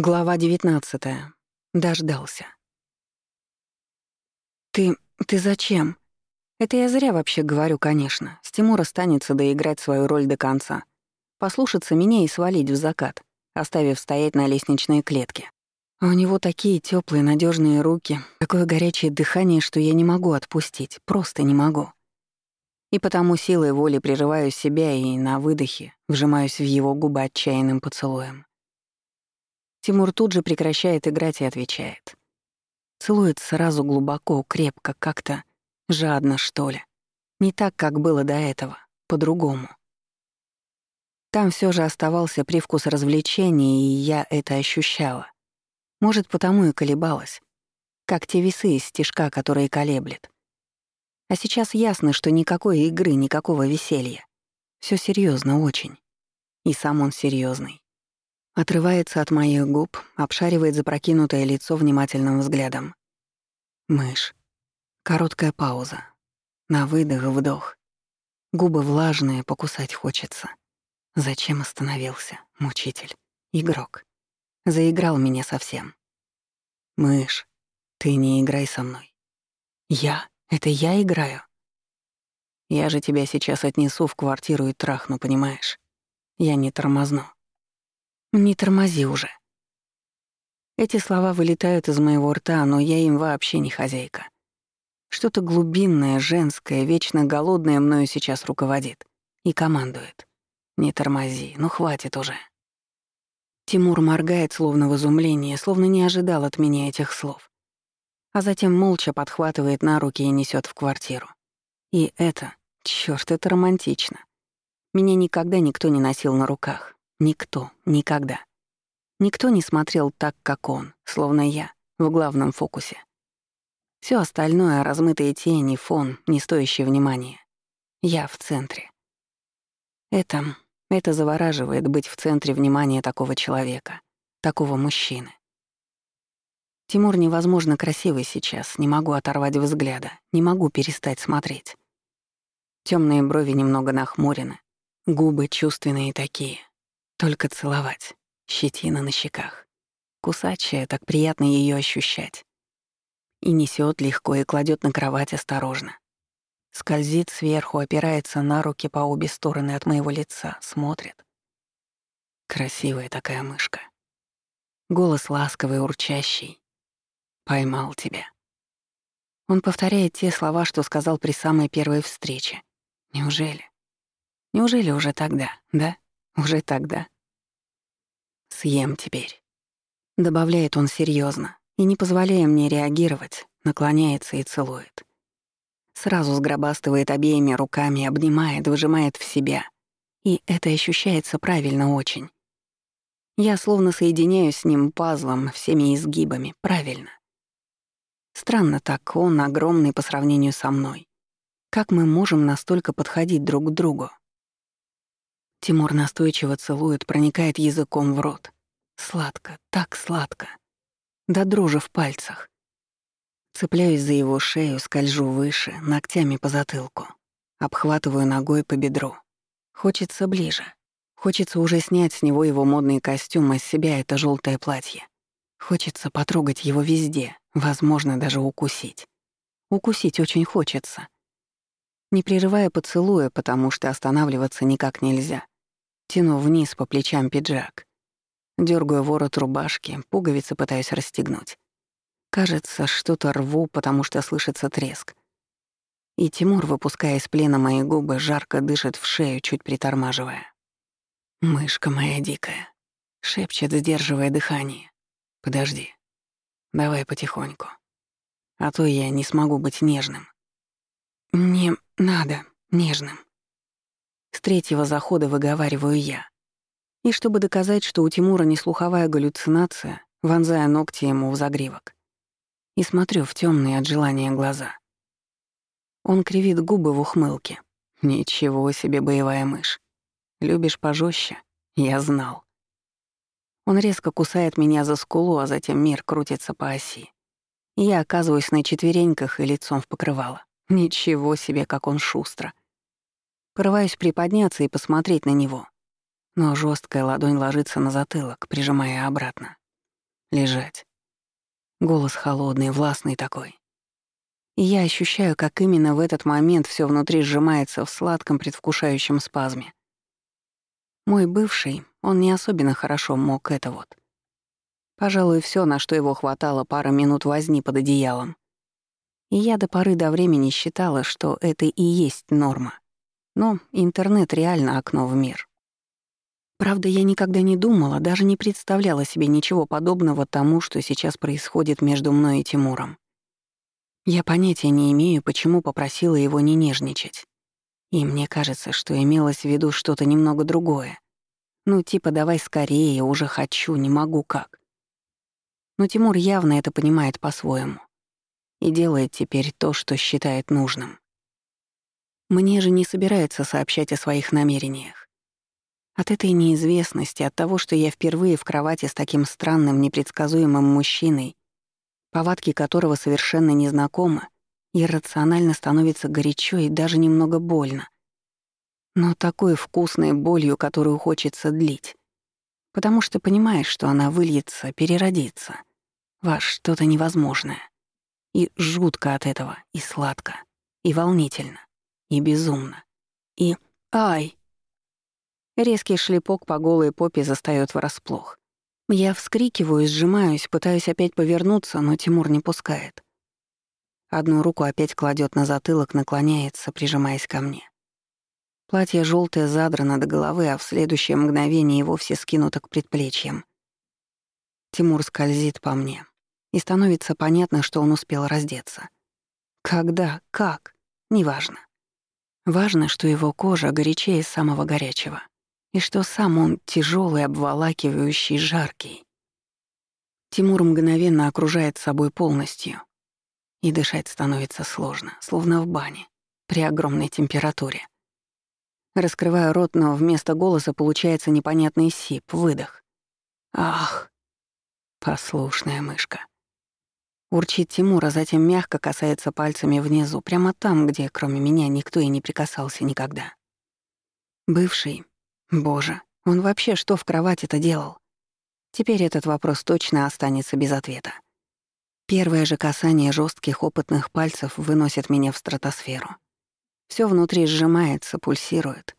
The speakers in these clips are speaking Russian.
Глава 19. Дождался. «Ты... ты зачем?» Это я зря вообще говорю, конечно. С Тимура останется доиграть свою роль до конца. Послушаться меня и свалить в закат, оставив стоять на лестничной клетке. А у него такие теплые, надежные руки, такое горячее дыхание, что я не могу отпустить, просто не могу. И потому силой воли прерываю себя и на выдохе вжимаюсь в его губы отчаянным поцелуем. Тимур тут же прекращает играть и отвечает. Целует сразу глубоко, крепко, как-то жадно, что ли. Не так, как было до этого, по-другому. Там все же оставался привкус развлечений, и я это ощущала. Может, потому и колебалась. Как те весы из стежка, которые колеблет. А сейчас ясно, что никакой игры, никакого веселья. Все серьезно очень. И сам он серьезный. Отрывается от моих губ, обшаривает запрокинутое лицо внимательным взглядом. Мышь. Короткая пауза. На выдох, вдох. Губы влажные, покусать хочется. Зачем остановился, мучитель? Игрок. Заиграл меня совсем. Мышь, ты не играй со мной. Я? Это я играю? Я же тебя сейчас отнесу в квартиру и трахну, понимаешь? Я не тормозну. Не тормози уже. Эти слова вылетают из моего рта, но я им вообще не хозяйка. Что-то глубинное, женское, вечно голодное мною сейчас руководит и командует. Не тормози, ну хватит уже. Тимур моргает, словно в изумлении, словно не ожидал от меня этих слов. А затем молча подхватывает на руки и несет в квартиру. И это, чёрт, это романтично. Меня никогда никто не носил на руках. Никто, никогда. Никто не смотрел так, как он, словно я, в главном фокусе. Все остальное — размытые тени, фон, не стоящий внимания. Я в центре. Это, это завораживает быть в центре внимания такого человека, такого мужчины. Тимур невозможно красивый сейчас, не могу оторвать взгляда, не могу перестать смотреть. Темные брови немного нахмурены, губы чувственные такие, только целовать. Щетина на щеках. Кусачая, так приятно ее ощущать. И несет легко и кладет на кровать осторожно. Скользит сверху, опирается на руки по обе стороны от моего лица, смотрит. Красивая такая мышка. Голос ласковый, урчащий. «Поймал тебя». Он повторяет те слова, что сказал при самой первой встрече. Неужели? Неужели уже тогда, да? Уже тогда. Съем теперь. Добавляет он серьезно и, не позволяя мне реагировать, наклоняется и целует. Сразу сгробастывает обеими руками, обнимает, выжимает в себя. И это ощущается правильно очень. Я словно соединяюсь с ним пазлом, всеми изгибами, правильно. Странно так, он огромный по сравнению со мной. Как мы можем настолько подходить друг к другу? Тимур настойчиво целует, проникает языком в рот. Сладко, так сладко. До дрожи в пальцах. Цепляюсь за его шею, скольжу выше, ногтями по затылку. Обхватываю ногой по бедру. Хочется ближе. Хочется уже снять с него его модный костюм, а с себя это желтое платье. Хочется потрогать его везде, возможно, даже укусить. Укусить очень хочется не прерывая поцелуя, потому что останавливаться никак нельзя. Тяну вниз по плечам пиджак. Дёргаю ворот рубашки, пуговицы пытаюсь расстегнуть. Кажется, что-то рву, потому что слышится треск. И Тимур, выпуская из плена мои губы, жарко дышит в шею, чуть притормаживая. «Мышка моя дикая», — шепчет, сдерживая дыхание. «Подожди. Давай потихоньку. А то я не смогу быть нежным». «Не надо, нежным». С третьего захода выговариваю я. И чтобы доказать, что у Тимура не слуховая галлюцинация, вонзая ногти ему в загривок. И смотрю в темные от желания глаза. Он кривит губы в ухмылке. Ничего себе, боевая мышь. Любишь пожестче? Я знал. Он резко кусает меня за скулу, а затем мир крутится по оси. Я оказываюсь на четвереньках и лицом в покрывало. Ничего себе, как он шустро. Порываюсь приподняться и посмотреть на него. Но жесткая ладонь ложится на затылок, прижимая обратно. Лежать. Голос холодный, властный такой. И я ощущаю, как именно в этот момент все внутри сжимается в сладком предвкушающем спазме. Мой бывший, он не особенно хорошо мог это вот. Пожалуй, все, на что его хватало, пара минут возни под одеялом. И я до поры до времени считала, что это и есть норма. Но интернет реально окно в мир. Правда, я никогда не думала, даже не представляла себе ничего подобного тому, что сейчас происходит между мной и Тимуром. Я понятия не имею, почему попросила его не нежничать. И мне кажется, что имелось в виду что-то немного другое. Ну, типа «давай скорее, уже хочу, не могу как». Но Тимур явно это понимает по-своему. И делает теперь то, что считает нужным. Мне же не собирается сообщать о своих намерениях. От этой неизвестности, от того, что я впервые в кровати с таким странным, непредсказуемым мужчиной, повадки которого совершенно незнакомы, иррационально становится горячо и даже немного больно. Но такой вкусной болью, которую хочется длить. Потому что понимаешь, что она выльется, переродится во что-то невозможное. И жутко от этого, и сладко, и волнительно, и безумно, и... Ай! Резкий шлепок по голой попе застаёт врасплох. Я вскрикиваю, сжимаюсь, пытаюсь опять повернуться, но Тимур не пускает. Одну руку опять кладет на затылок, наклоняется, прижимаясь ко мне. Платье желтое задрано до головы, а в следующее мгновение и вовсе скинуто к предплечьям. Тимур скользит по мне, и становится понятно, что он успел раздеться. Когда, как, неважно. Важно, что его кожа горячее самого горячего, и что сам он тяжелый, обволакивающий, жаркий. Тимур мгновенно окружает собой полностью, и дышать становится сложно, словно в бане, при огромной температуре. Раскрываю рот, но вместо голоса получается непонятный сип, выдох. Ах, послушная мышка. Урчит Тимур, а затем мягко касается пальцами внизу, прямо там, где кроме меня никто и не прикасался никогда. Бывший. Боже, он вообще что в кровати-то делал? Теперь этот вопрос точно останется без ответа. Первое же касание жестких опытных пальцев выносит меня в стратосферу. Все внутри сжимается, пульсирует.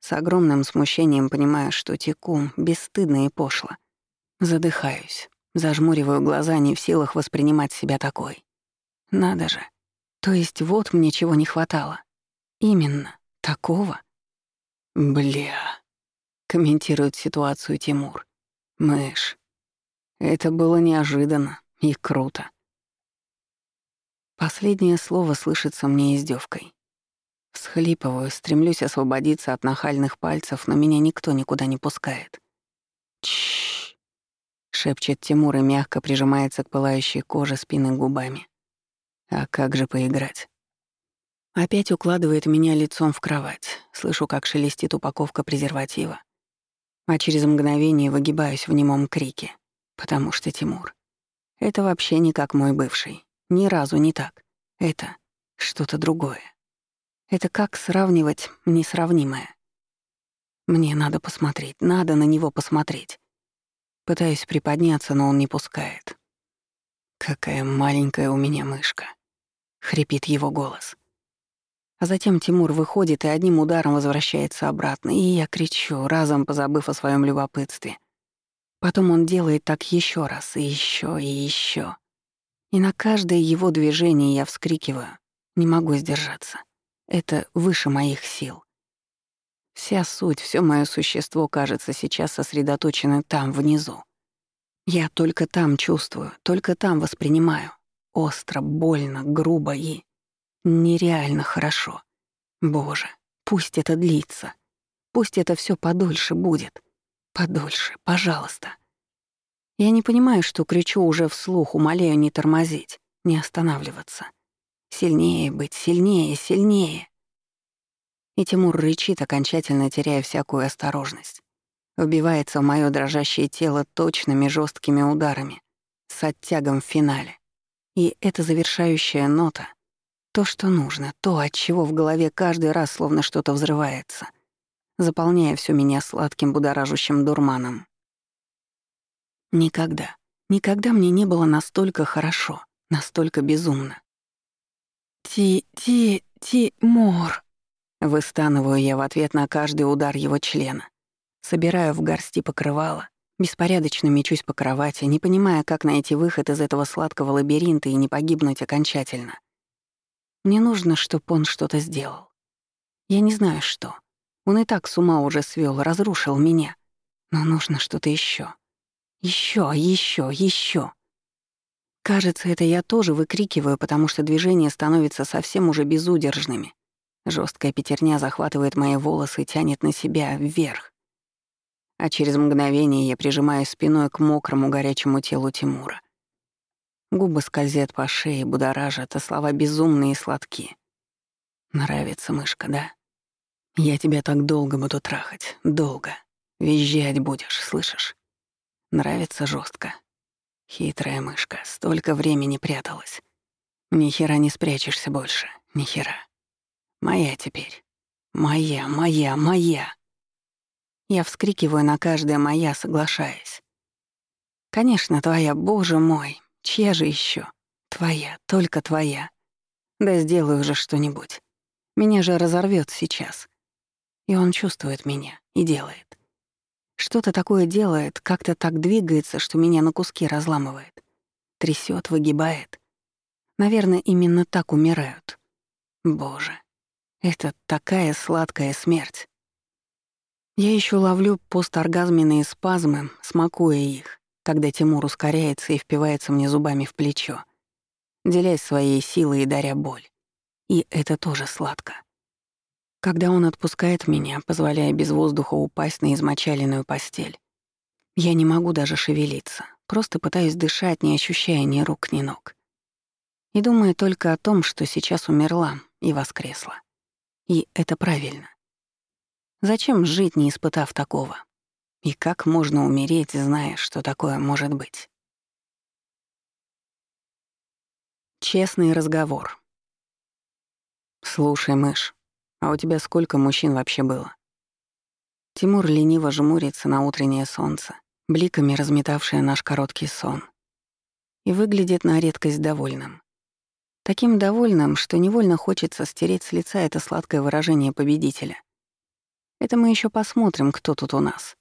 С огромным смущением понимаю, что теку, бесстыдно и пошло. Задыхаюсь, зажмуриваю глаза, не в силах воспринимать себя такой. Надо же. То есть вот мне чего не хватало. Именно. Такого. Бля. Комментирует ситуацию Тимур. Мышь. Это было неожиданно. И круто. Последнее слово слышится мне издевкой. Всхлипываю, стремлюсь освободиться от нахальных пальцев, но меня никто никуда не пускает. Чш, шепчет Тимур и мягко прижимается к пылающей коже спины губами. А как же поиграть? Опять укладывает меня лицом в кровать. Слышу, как шелестит упаковка презерватива. А через мгновение выгибаюсь в немом крике. Потому что Тимур. Это вообще не как мой бывший. Ни разу не так. Это что-то другое. Это как сравнивать несравнимое. Мне надо посмотреть, надо на него посмотреть. Пытаюсь приподняться, но он не пускает. «Какая маленькая у меня мышка», — хрипит его голос. А затем Тимур выходит и одним ударом возвращается обратно, и я кричу, разом позабыв о своем любопытстве — Потом он делает так еще раз, и еще, и еще. И на каждое его движение я вскрикиваю. Не могу сдержаться. Это выше моих сил. Вся суть, все мое существо, кажется, сейчас сосредоточено там, внизу. Я только там чувствую, только там воспринимаю. Остро, больно, грубо и... нереально хорошо. Боже, пусть это длится. Пусть это все подольше будет. Подольше, пожалуйста. Я не понимаю, что кричу уже вслух, умоляю не тормозить, не останавливаться. Сильнее быть, сильнее, сильнее. И Тимур рычит, окончательно теряя всякую осторожность. Вбивается в моё дрожащее тело точными жесткими ударами, с оттягом в финале. И эта завершающая нота — то, что нужно, то, от чего в голове каждый раз словно что-то взрывается — заполняя всё меня сладким будоражащим дурманом. Никогда, Никогда мне не было настолько хорошо, настолько безумно. «Ти-ти-ти-мор», — выстанываю я в ответ на каждый удар его члена. Собираю в горсти покрывало, беспорядочно мечусь по кровати, не понимая, как найти выход из этого сладкого лабиринта и не погибнуть окончательно. Мне нужно, чтобы он что-то сделал. Я не знаю, что. Он и так с ума уже свел, разрушил меня. Но нужно что-то еще. Еще, еще, еще. Кажется, это я тоже выкрикиваю, потому что движения становятся совсем уже безудержными. Жесткая пятерня захватывает мои волосы и тянет на себя вверх. А через мгновение я прижимаю спиной к мокрому горячему телу Тимура. Губы скользят по шее, будоражат, а слова безумные и сладкие. Нравится мышка, да? Я тебя так долго буду трахать, долго. Визжать будешь, слышишь? Нравится жестко. Хитрая мышка, столько времени пряталась. Ни хера не спрячешься больше, ни хера. Моя теперь. Моя, моя, моя. Я вскрикиваю на каждое «моя», соглашаясь. Конечно, твоя, боже мой, чья же еще? Твоя, только твоя. Да сделаю же что-нибудь. Меня же разорвет сейчас. И он чувствует меня и делает. Что-то такое делает, как-то так двигается, что меня на куски разламывает. Трясет, выгибает. Наверное, именно так умирают. Боже, это такая сладкая смерть. Я еще ловлю посторгазменные спазмы, смакуя их, когда Тимур ускоряется и впивается мне зубами в плечо, делясь своей силой и даря боль. И это тоже сладко. Когда он отпускает меня, позволяя без воздуха упасть на измочаленную постель, я не могу даже шевелиться, просто пытаюсь дышать, не ощущая ни рук, ни ног. И думаю только о том, что сейчас умерла и воскресла. И это правильно. Зачем жить, не испытав такого? И как можно умереть, зная, что такое может быть? Честный разговор. «Слушай, мышь, а у тебя сколько мужчин вообще было? Тимур лениво жмурится на утреннее солнце, бликами разметавшее наш короткий сон. И выглядит на редкость довольным. Таким довольным, что невольно хочется стереть с лица это сладкое выражение победителя. Это мы еще посмотрим, кто тут у нас.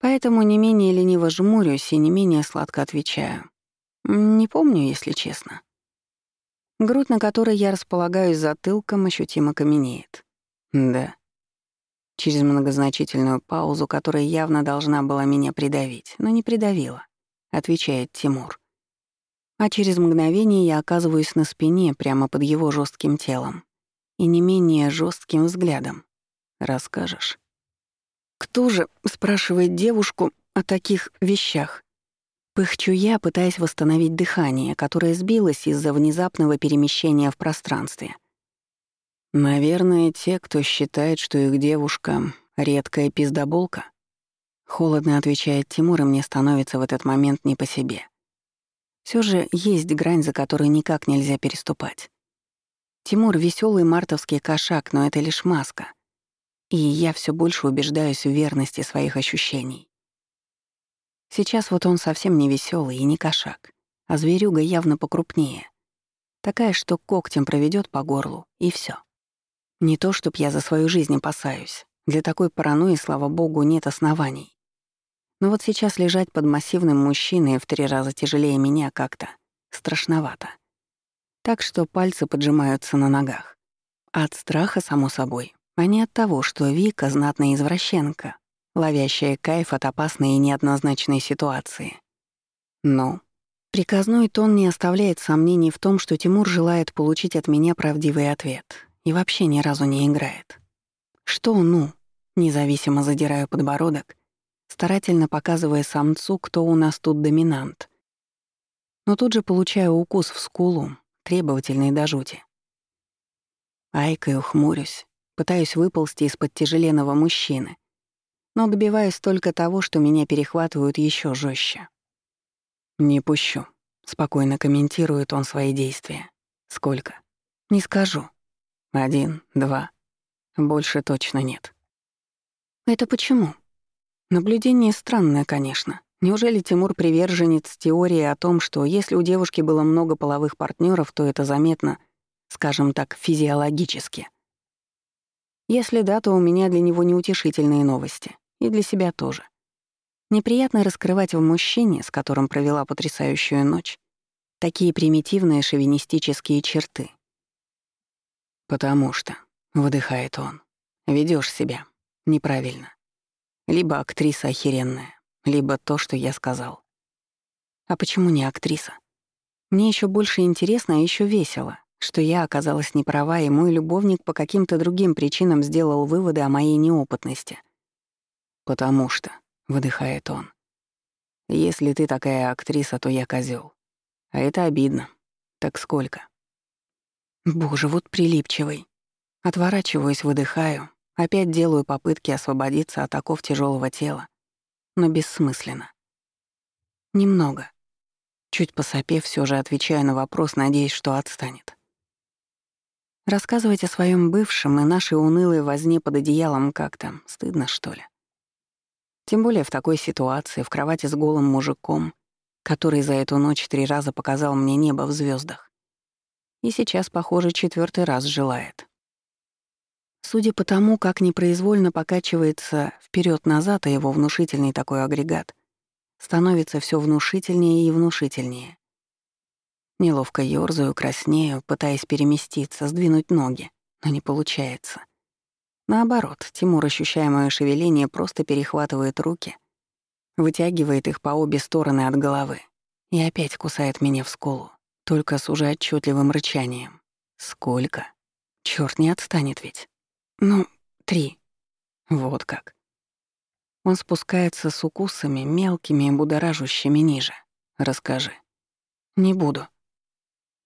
Поэтому не менее лениво жмурюсь и не менее сладко отвечаю. Не помню, если честно. Грудь, на которой я располагаюсь затылком, ощутимо каменеет. Да. Через многозначительную паузу, которая явно должна была меня придавить, но не придавила, отвечает Тимур. А через мгновение я оказываюсь на спине прямо под его жестким телом и не менее жестким взглядом. Расскажешь? Кто же спрашивает девушку о таких вещах? Пыхчу я, пытаясь восстановить дыхание, которое сбилось из-за внезапного перемещения в пространстве. Наверное, те, кто считает, что их девушка — редкая пиздоболка. Холодно отвечает Тимур, и мне становится в этот момент не по себе. Все же есть грань, за которой никак нельзя переступать. Тимур — веселый мартовский кошак, но это лишь маска. И я все больше убеждаюсь в верности своих ощущений. Сейчас вот он совсем не веселый и не кошак, а зверюга явно покрупнее. Такая, что когтем проведет по горлу, и все. Не то, чтоб я за свою жизнь опасаюсь. Для такой паранойи, слава богу, нет оснований. Но вот сейчас лежать под массивным мужчиной в три раза тяжелее меня как-то страшновато. Так что пальцы поджимаются на ногах. От страха, само собой, а не от того, что Вика — знатная извращенка, ловящая кайф от опасной и неоднозначной ситуации. Но приказной тон не оставляет сомнений в том, что Тимур желает получить от меня правдивый ответ и вообще ни разу не играет. Что «ну»? Независимо задираю подбородок, старательно показывая самцу, кто у нас тут доминант. Но тут же получаю укус в скулу, требовательный до жути. Айкой ухмурюсь, пытаюсь выползти из-под тяжеленного мужчины — но добиваюсь только того, что меня перехватывают еще жестче. «Не пущу», — спокойно комментирует он свои действия. «Сколько?» «Не скажу». «Один, два. Больше точно нет». «Это почему?» Наблюдение странное, конечно. Неужели Тимур приверженец теории о том, что если у девушки было много половых партнеров, то это заметно, скажем так, физиологически? Если да, то у меня для него неутешительные новости. И для себя тоже. Неприятно раскрывать в мужчине, с которым провела потрясающую ночь, такие примитивные шовинистические черты. «Потому что», — выдыхает он, — ведёшь себя неправильно. Либо актриса охеренная, либо то, что я сказал. А почему не актриса? Мне еще больше интересно, а еще весело, что я оказалась неправа, и мой любовник по каким-то другим причинам сделал выводы о моей неопытности. «Потому что», — выдыхает он, — «если ты такая актриса, то я козел. А это обидно. Так сколько?» Боже, вот прилипчивый. Отворачиваюсь, выдыхаю, опять делаю попытки освободиться от оков тяжелого тела, но бессмысленно. Немного. Чуть посопев, все же отвечаю на вопрос, надеясь, что отстанет. Рассказывать о своем бывшем и нашей унылой возне под одеялом как-то стыдно, что ли. Тем более в такой ситуации, в кровати с голым мужиком, который за эту ночь три раза показал мне небо в звездах. И сейчас, похоже, четвертый раз желает. Судя по тому, как непроизвольно покачивается вперед назад его внушительный такой агрегат, становится все внушительнее и внушительнее. Неловко ёрзаю, краснею, пытаясь переместиться, сдвинуть ноги, но не получается. Наоборот, Тимур, ощущая моё шевеление, просто перехватывает руки, вытягивает их по обе стороны от головы и опять кусает меня в скулу, только с уже отчетливым рычанием. Сколько? Чёрт, не отстанет ведь. Ну, три. Вот как. Он спускается с укусами, мелкими и будоражущими ниже. Расскажи. Не буду.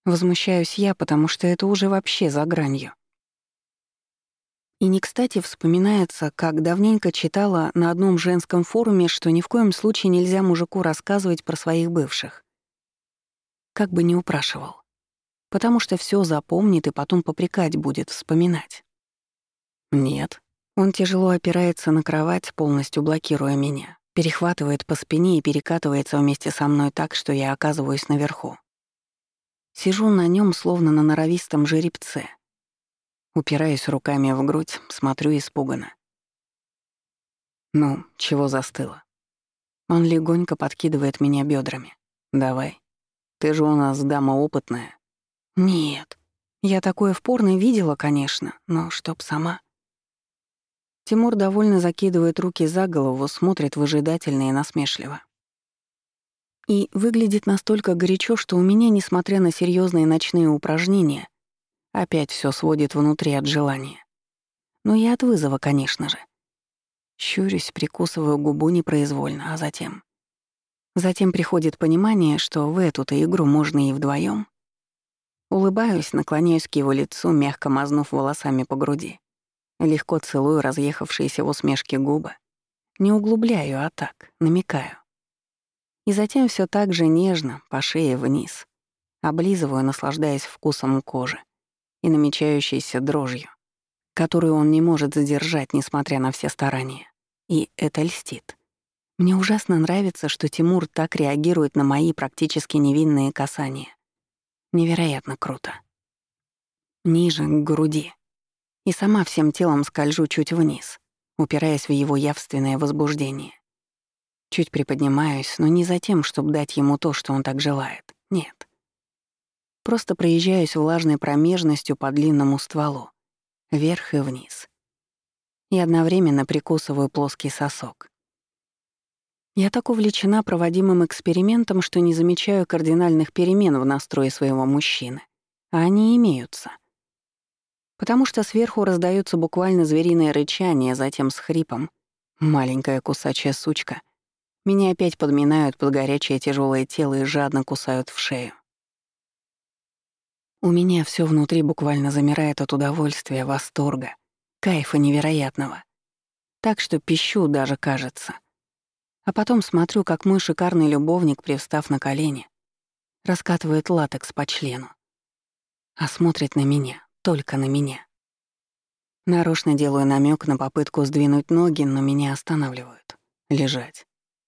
Возмущаюсь я, потому что это уже вообще за гранью. И не кстати вспоминается, как давненько читала на одном женском форуме, что ни в коем случае нельзя мужику рассказывать про своих бывших. Как бы не упрашивал. Потому что все запомнит и потом попрекать будет, вспоминать. Нет. Он тяжело опирается на кровать, полностью блокируя меня, перехватывает по спине и перекатывается вместе со мной так, что я оказываюсь наверху. Сижу на нем, словно на норовистом жеребце. Упираюсь руками в грудь, смотрю испуганно. «Ну, чего застыло?» Он легонько подкидывает меня бедрами. «Давай. Ты же у нас дама опытная». «Нет. Я такое в порно видела, конечно, но чтоб сама...» Тимур довольно закидывает руки за голову, смотрит выжидательно и насмешливо. И выглядит настолько горячо, что у меня, несмотря на серьезные ночные упражнения, опять все сводит внутри от желания. Но и от вызова, конечно же. Щурюсь, прикусываю губу непроизвольно, а затем... Затем приходит понимание, что в эту-то игру можно и вдвоем. Улыбаюсь, наклоняюсь к его лицу, мягко мазнув волосами по груди. Легко целую разъехавшиеся в усмешке губы. Не углубляю, а так, намекаю. И затем все так же нежно, по шее вниз. Облизываю, наслаждаясь вкусом кожи и намечающейся дрожью, которую он не может задержать, несмотря на все старания. И это льстит. Мне ужасно нравится, что Тимур так реагирует на мои практически невинные касания. Невероятно круто. Ниже, к груди и сама всем телом скольжу чуть вниз, упираясь в его явственное возбуждение. Чуть приподнимаюсь, но не за тем, чтобы дать ему то, что он так желает. Нет. Просто проезжаюсь влажной промежностью по длинному стволу, вверх и вниз. И одновременно прикусываю плоский сосок. Я так увлечена проводимым экспериментом, что не замечаю кардинальных перемен в настрое своего мужчины. А они имеются потому что сверху раздается буквально звериное рычание, затем с хрипом. Маленькая кусачая сучка. Меня опять подминают под горячее тяжелое тело и жадно кусают в шею. У меня все внутри буквально замирает от удовольствия, восторга, кайфа невероятного. Так что пищу даже кажется. А потом смотрю, как мой шикарный любовник, привстав на колени, раскатывает латекс по члену. А смотрит на меня, только на меня. Нарочно делаю намек на попытку сдвинуть ноги, но меня останавливают. Лежать.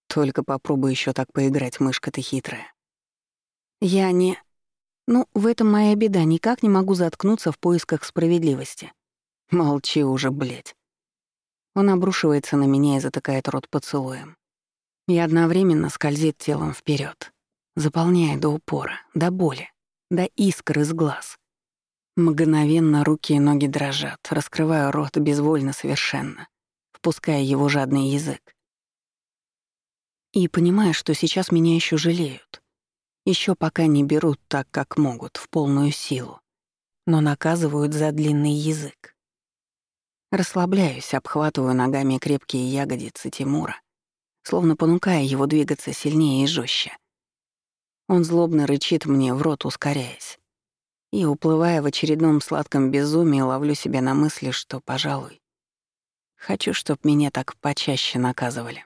Только попробуй еще так поиграть, мышка ты хитрая. Я не... Ну, в этом моя беда, никак не могу заткнуться в поисках справедливости. Молчи уже, блядь. Он обрушивается на меня и затыкает рот поцелуем. И одновременно скользит телом вперед, заполняя до упора, до боли, до искр из глаз. Мгновенно руки и ноги дрожат, раскрываю рот безвольно совершенно, впуская его жадный язык. И понимаю, что сейчас меня еще жалеют. Еще пока не берут так, как могут, в полную силу, но наказывают за длинный язык. Расслабляюсь, обхватываю ногами крепкие ягодицы Тимура, словно понукая его двигаться сильнее и жестче. Он злобно рычит мне в рот, ускоряясь. И, уплывая в очередном сладком безумии, ловлю себя на мысли, что, пожалуй, хочу, чтоб меня так почаще наказывали.